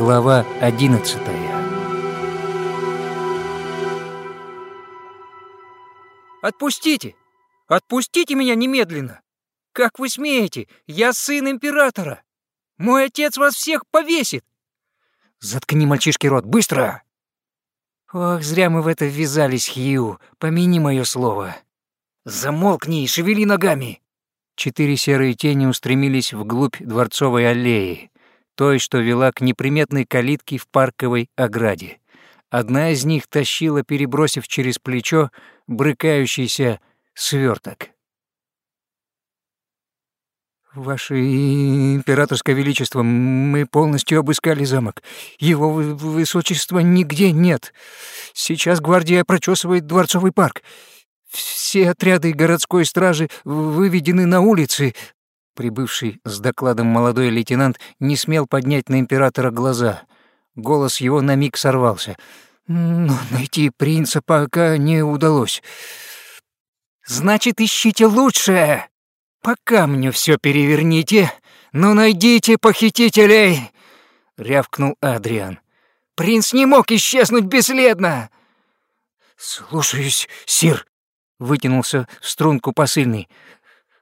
Глава одиннадцатая «Отпустите! Отпустите меня немедленно! Как вы смеете? Я сын императора! Мой отец вас всех повесит!» «Заткни мальчишки рот, быстро!» «Ох, зря мы в это ввязались, Хью, помяни мое слово!» «Замолкни и шевели ногами!» Четыре серые тени устремились вглубь дворцовой аллеи, той, что вела к неприметной калитке в парковой ограде. Одна из них тащила, перебросив через плечо, брыкающийся сверток. «Ваше императорское величество, мы полностью обыскали замок. Его высочества нигде нет. Сейчас гвардия прочесывает дворцовый парк. Все отряды городской стражи выведены на улицы». Прибывший с докладом молодой лейтенант не смел поднять на императора глаза. Голос его на миг сорвался. «Но найти принца пока не удалось». «Значит, ищите лучшее!» «По камню все переверните, но найдите похитителей!» — рявкнул Адриан. «Принц не мог исчезнуть бесследно!» «Слушаюсь, сир!» — вытянулся в струнку посыльный.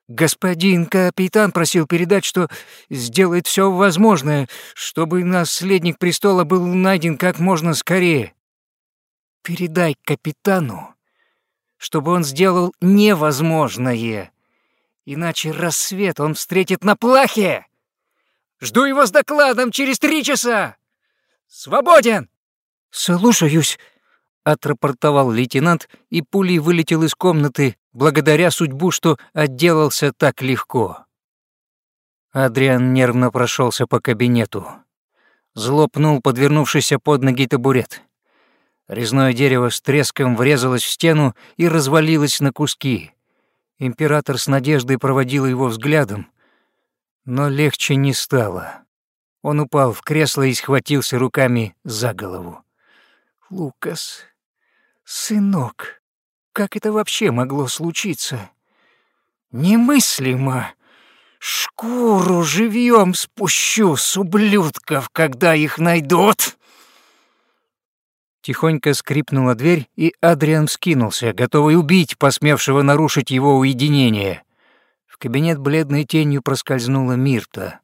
«Господин капитан просил передать, что сделает все возможное, чтобы наследник престола был найден как можно скорее. Передай капитану, чтобы он сделал невозможное!» Иначе рассвет он встретит на плахе. Жду его с докладом через три часа. Свободен!» «Слушаюсь», — отрапортовал лейтенант, и пулей вылетел из комнаты, благодаря судьбу, что отделался так легко. Адриан нервно прошелся по кабинету. Злопнул подвернувшийся под ноги табурет. Резное дерево с треском врезалось в стену и развалилось на куски. Император с надеждой проводил его взглядом, но легче не стало. Он упал в кресло и схватился руками за голову. «Лукас, сынок, как это вообще могло случиться? Немыслимо! Шкуру живьем спущу с ублюдков, когда их найдут!» Тихонько скрипнула дверь, и Адриан вскинулся, готовый убить посмевшего нарушить его уединение. В кабинет бледной тенью проскользнула Мирта.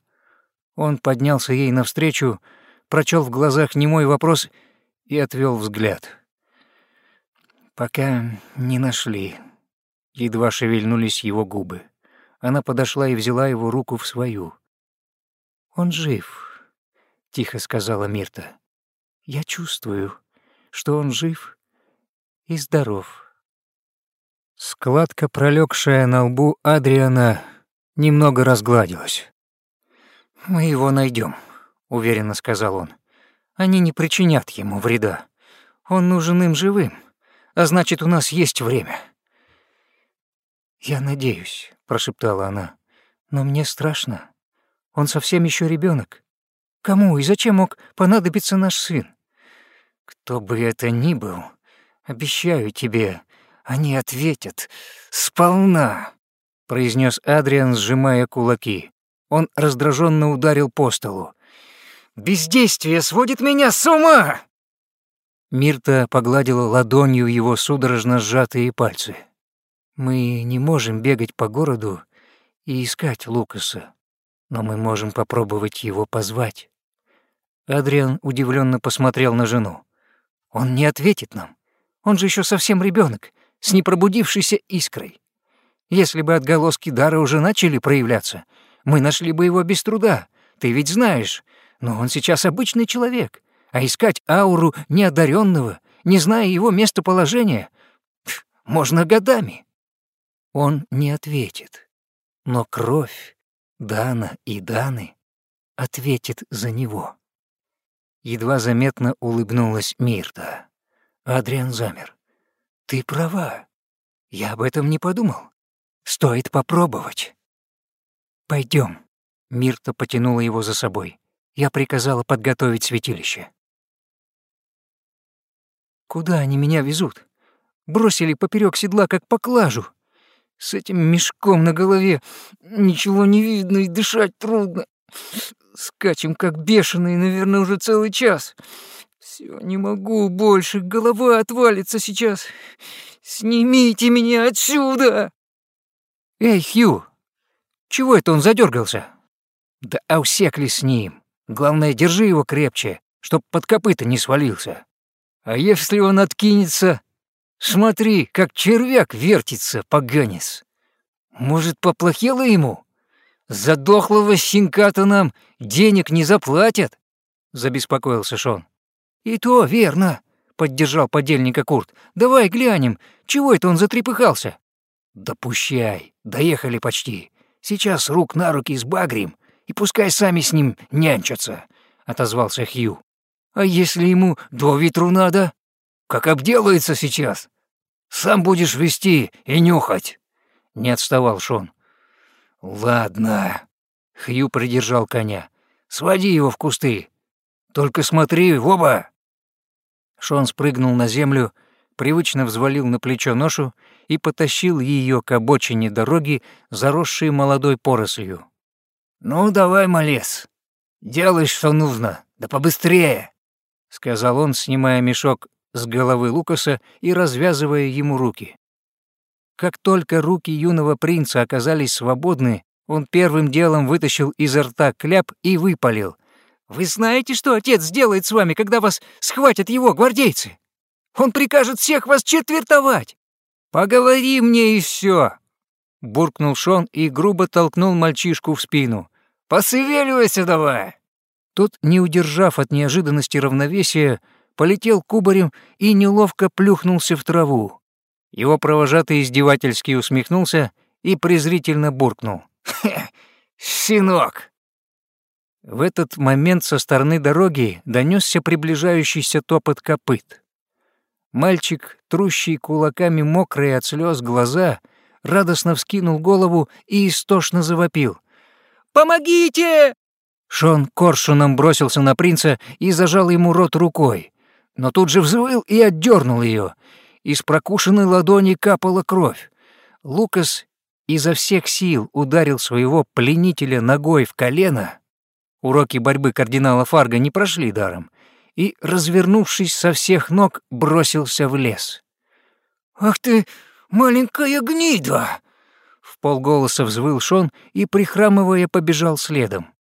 Он поднялся ей навстречу, прочел в глазах немой вопрос и отвел взгляд. «Пока не нашли». Едва шевельнулись его губы. Она подошла и взяла его руку в свою. «Он жив», — тихо сказала Мирта. «Я чувствую» что он жив и здоров. Складка, пролегшая на лбу Адриана, немного разгладилась. «Мы его найдем, уверенно сказал он. «Они не причинят ему вреда. Он нужен им живым, а значит, у нас есть время». «Я надеюсь», — прошептала она, — «но мне страшно. Он совсем еще ребенок. Кому и зачем мог понадобиться наш сын? Кто бы это ни был, обещаю тебе, они ответят сполна, произнес Адриан, сжимая кулаки. Он раздраженно ударил по столу. Бездействие сводит меня с ума! Мирта погладила ладонью его судорожно сжатые пальцы. Мы не можем бегать по городу и искать Лукаса, но мы можем попробовать его позвать. Адриан удивленно посмотрел на жену. Он не ответит нам. Он же еще совсем ребенок, с непробудившейся искрой. Если бы отголоски дара уже начали проявляться, мы нашли бы его без труда, ты ведь знаешь. Но он сейчас обычный человек, а искать ауру неодаренного, не зная его местоположения, можно годами. Он не ответит, но кровь Дана и Даны ответит за него. Едва заметно улыбнулась Мирта. Адриан замер. «Ты права. Я об этом не подумал. Стоит попробовать». Пойдем. Мирта потянула его за собой. Я приказала подготовить святилище. «Куда они меня везут? Бросили поперек седла, как поклажу. С этим мешком на голове ничего не видно и дышать трудно. Скачем как бешеные, наверное, уже целый час. Все, не могу больше, голова отвалится сейчас. Снимите меня отсюда!» «Эй, Хью, чего это он задергался? «Да аусекли с ним. Главное, держи его крепче, чтоб под копыта не свалился. А если он откинется, смотри, как червяк вертится, поганец. Может, поплохело ему? За дохлого щенка-то нам денег не заплатят?» — забеспокоился Шон. «И то верно», — поддержал подельника Курт. «Давай глянем, чего это он затрепыхался?» «Да пущай, доехали почти. Сейчас рук на руки сбагрим, и пускай сами с ним нянчатся», — отозвался Хью. А если ему до ветру надо? Как обделается сейчас? Сам будешь вести и нюхать. Не отставал Шон. Ладно. Хью придержал коня. Своди его в кусты. Только смотри в оба. Шон спрыгнул на землю, привычно взвалил на плечо ношу и потащил ее к обочине дороги, заросшей молодой порослью. «Ну, давай, малец, делай, что нужно, да побыстрее!» — сказал он, снимая мешок с головы Лукаса и развязывая ему руки. Как только руки юного принца оказались свободны, он первым делом вытащил изо рта кляп и выпалил. «Вы знаете, что отец сделает с вами, когда вас схватят его гвардейцы? Он прикажет всех вас четвертовать! Поговори мне и все!» Буркнул Шон и грубо толкнул мальчишку в спину. «Посывеливайся давай!» Тот, не удержав от неожиданности равновесия, полетел кубарем и неловко плюхнулся в траву. Его провожатый издевательски усмехнулся и презрительно буркнул. «Хе, щенок!» В этот момент со стороны дороги донесся приближающийся топот копыт. Мальчик, трущий кулаками мокрые от слез глаза, радостно вскинул голову и истошно завопил. «Помогите! Шон коршуном бросился на принца и зажал ему рот рукой, но тут же взвыл и отдернул ее. Из прокушенной ладони капала кровь. Лукас изо всех сил ударил своего пленителя ногой в колено. Уроки борьбы кардинала Фарга не прошли даром, и, развернувшись со всех ног, бросился в лес. «Ах ты, маленькая гнида!» В полголоса взвыл Шон и, прихрамывая, побежал следом.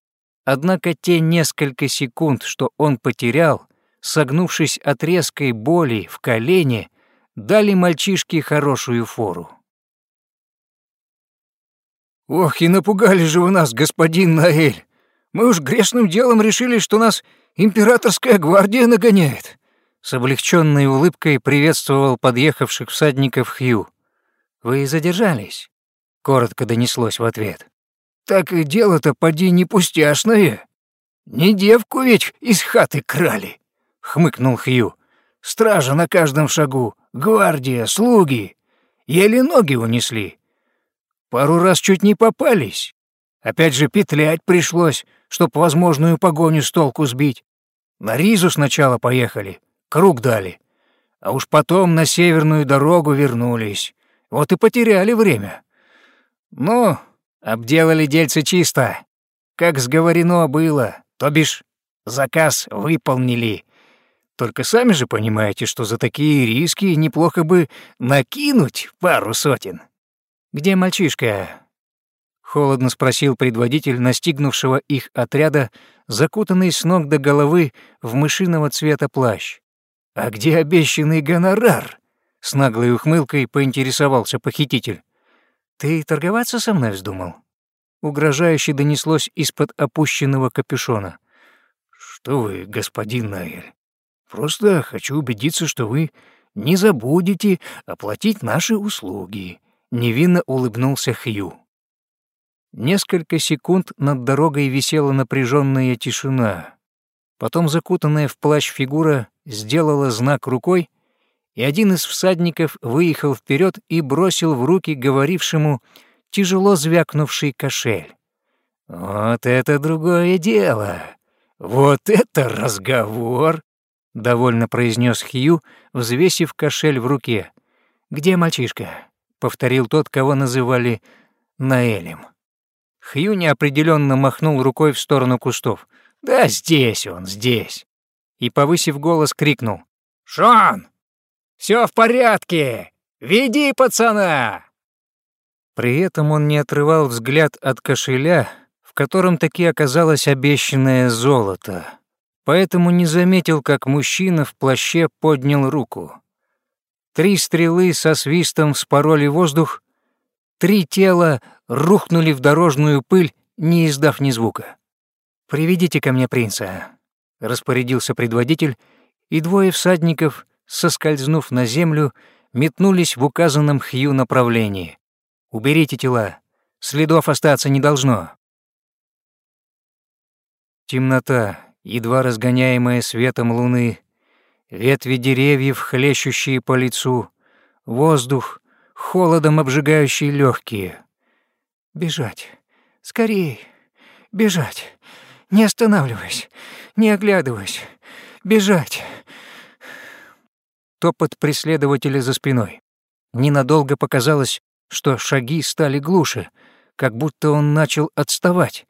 Однако те несколько секунд, что он потерял, согнувшись от резкой боли в колене, дали мальчишке хорошую фору. «Ох, и напугали же вы нас, господин Наэль! Мы уж грешным делом решили, что нас императорская гвардия нагоняет!» С облегченной улыбкой приветствовал подъехавших всадников Хью. «Вы задержались?» — коротко донеслось в ответ. Так и дело-то поди не пустяшное. Не девку ведь из хаты крали, — хмыкнул Хью. Стража на каждом шагу, гвардия, слуги. Еле ноги унесли. Пару раз чуть не попались. Опять же петлять пришлось, чтоб возможную погоню с толку сбить. На Ризу сначала поехали, круг дали. А уж потом на северную дорогу вернулись. Вот и потеряли время. Ну, Обделали дельцы чисто, как сговорено было, то бишь заказ выполнили. Только сами же понимаете, что за такие риски неплохо бы накинуть пару сотен. «Где мальчишка?» — холодно спросил предводитель настигнувшего их отряда, закутанный с ног до головы в мышиного цвета плащ. «А где обещанный гонорар?» — с наглой ухмылкой поинтересовался похититель. «Ты торговаться со мной вздумал?» Угрожающе донеслось из-под опущенного капюшона. «Что вы, господин Наэль, просто хочу убедиться, что вы не забудете оплатить наши услуги», — невинно улыбнулся Хью. Несколько секунд над дорогой висела напряженная тишина. Потом закутанная в плащ фигура сделала знак рукой, и один из всадников выехал вперед и бросил в руки говорившему тяжело звякнувший кошель. «Вот это другое дело! Вот это разговор!» — довольно произнес Хью, взвесив кошель в руке. «Где мальчишка?» — повторил тот, кого называли Наэлем. Хью неопределенно махнул рукой в сторону кустов. Да здесь он, здесь!» И, повысив голос, крикнул. «Шон! Все в порядке! Веди пацана!» При этом он не отрывал взгляд от кошеля, в котором таки оказалось обещанное золото, поэтому не заметил, как мужчина в плаще поднял руку. Три стрелы со свистом вспороли воздух, три тела рухнули в дорожную пыль, не издав ни звука. «Приведите ко мне принца», — распорядился предводитель, и двое всадников, соскользнув на землю, метнулись в указанном Хью направлении. «Уберите тела, следов остаться не должно». Темнота, едва разгоняемая светом луны, ветви деревьев, хлещущие по лицу, воздух, холодом обжигающий легкие. Бежать, скорей, бежать. Не останавливаясь, не оглядываясь. Бежать. Топот преследователя за спиной. Ненадолго показалось, что шаги стали глуше, как будто он начал отставать.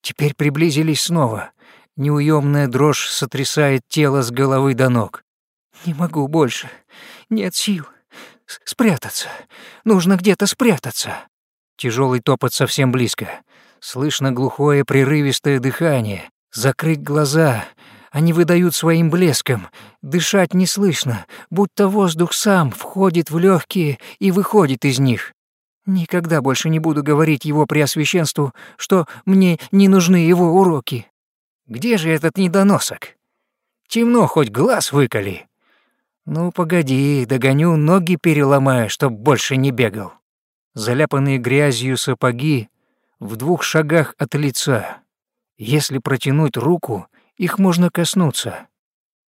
Теперь приблизились снова. Неуемная дрожь сотрясает тело с головы до ног. «Не могу больше. Нет сил. Спрятаться. Нужно где-то спрятаться». Тяжелый топот совсем близко. Слышно глухое прерывистое дыхание. Закрыть глаза. Они выдают своим блеском. Дышать не слышно, будто воздух сам входит в легкие и выходит из них. Никогда больше не буду говорить его преосвященству, что мне не нужны его уроки. Где же этот недоносок? Темно, хоть глаз выколи. Ну, погоди, догоню, ноги переломаю, чтоб больше не бегал. Заляпанные грязью сапоги в двух шагах от лица. Если протянуть руку, их можно коснуться.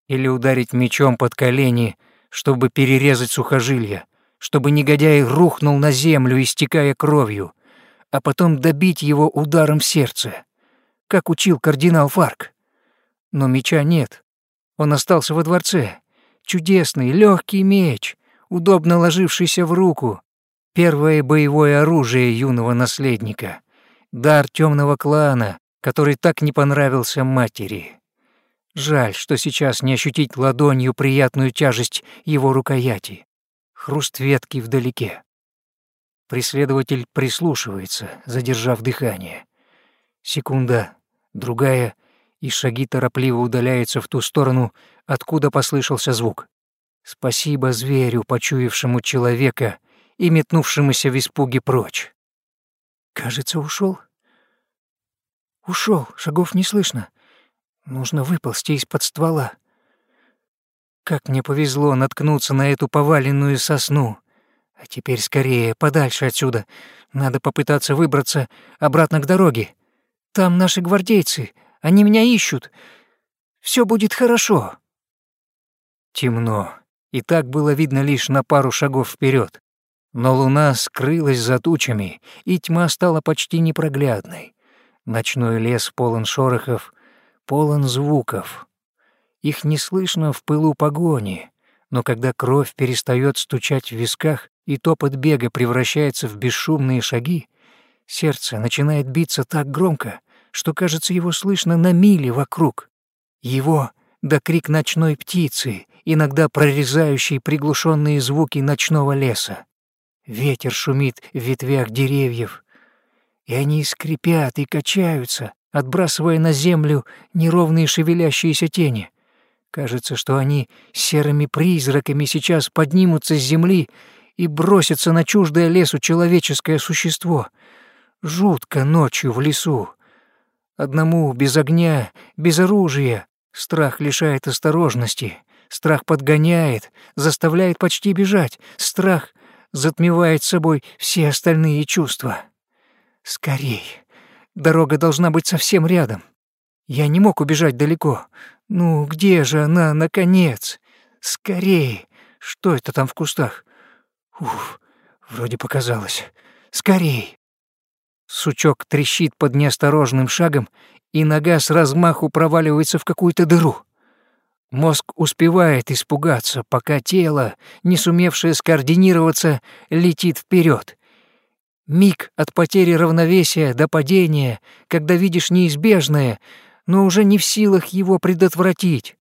Или ударить мечом под колени, чтобы перерезать сухожилия, чтобы негодяй рухнул на землю, истекая кровью, а потом добить его ударом в сердце, как учил кардинал Фарк. Но меча нет. Он остался во дворце. Чудесный, легкий меч, удобно ложившийся в руку. Первое боевое оружие юного наследника — дар темного клана, который так не понравился матери. Жаль, что сейчас не ощутить ладонью приятную тяжесть его рукояти. Хруст ветки вдалеке. Преследователь прислушивается, задержав дыхание. Секунда, другая, и шаги торопливо удаляются в ту сторону, откуда послышался звук. Спасибо зверю, почуявшему человека и метнувшемуся в испуге прочь. Кажется, ушел. Ушел, шагов не слышно. Нужно выползти из-под ствола. Как мне повезло наткнуться на эту поваленную сосну. А теперь скорее, подальше отсюда. Надо попытаться выбраться обратно к дороге. Там наши гвардейцы, они меня ищут. Все будет хорошо. Темно, и так было видно лишь на пару шагов вперед. Но луна скрылась за тучами, и тьма стала почти непроглядной. Ночной лес полон шорохов, полон звуков. Их не слышно в пылу погони, но когда кровь перестает стучать в висках и топот бега превращается в бесшумные шаги, сердце начинает биться так громко, что, кажется, его слышно на мили вокруг. Его да крик ночной птицы, иногда прорезающий приглушенные звуки ночного леса. Ветер шумит в ветвях деревьев, и они скрипят и качаются, отбрасывая на землю неровные шевелящиеся тени. Кажется, что они серыми призраками сейчас поднимутся с земли и бросятся на чуждое лесу человеческое существо. Жутко ночью в лесу. Одному без огня, без оружия. Страх лишает осторожности. Страх подгоняет, заставляет почти бежать. Страх затмевает собой все остальные чувства. Скорей. Дорога должна быть совсем рядом. Я не мог убежать далеко. Ну, где же она, наконец? Скорей. Что это там в кустах? Уф, вроде показалось. Скорей. Сучок трещит под неосторожным шагом, и нога с размаху проваливается в какую-то дыру. Мозг успевает испугаться, пока тело, не сумевшее скоординироваться, летит вперед. Миг от потери равновесия до падения, когда видишь неизбежное, но уже не в силах его предотвратить.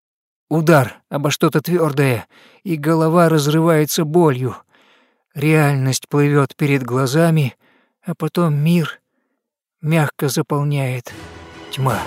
Удар обо что-то твердое, и голова разрывается болью. Реальность плывет перед глазами, а потом мир мягко заполняет тьма.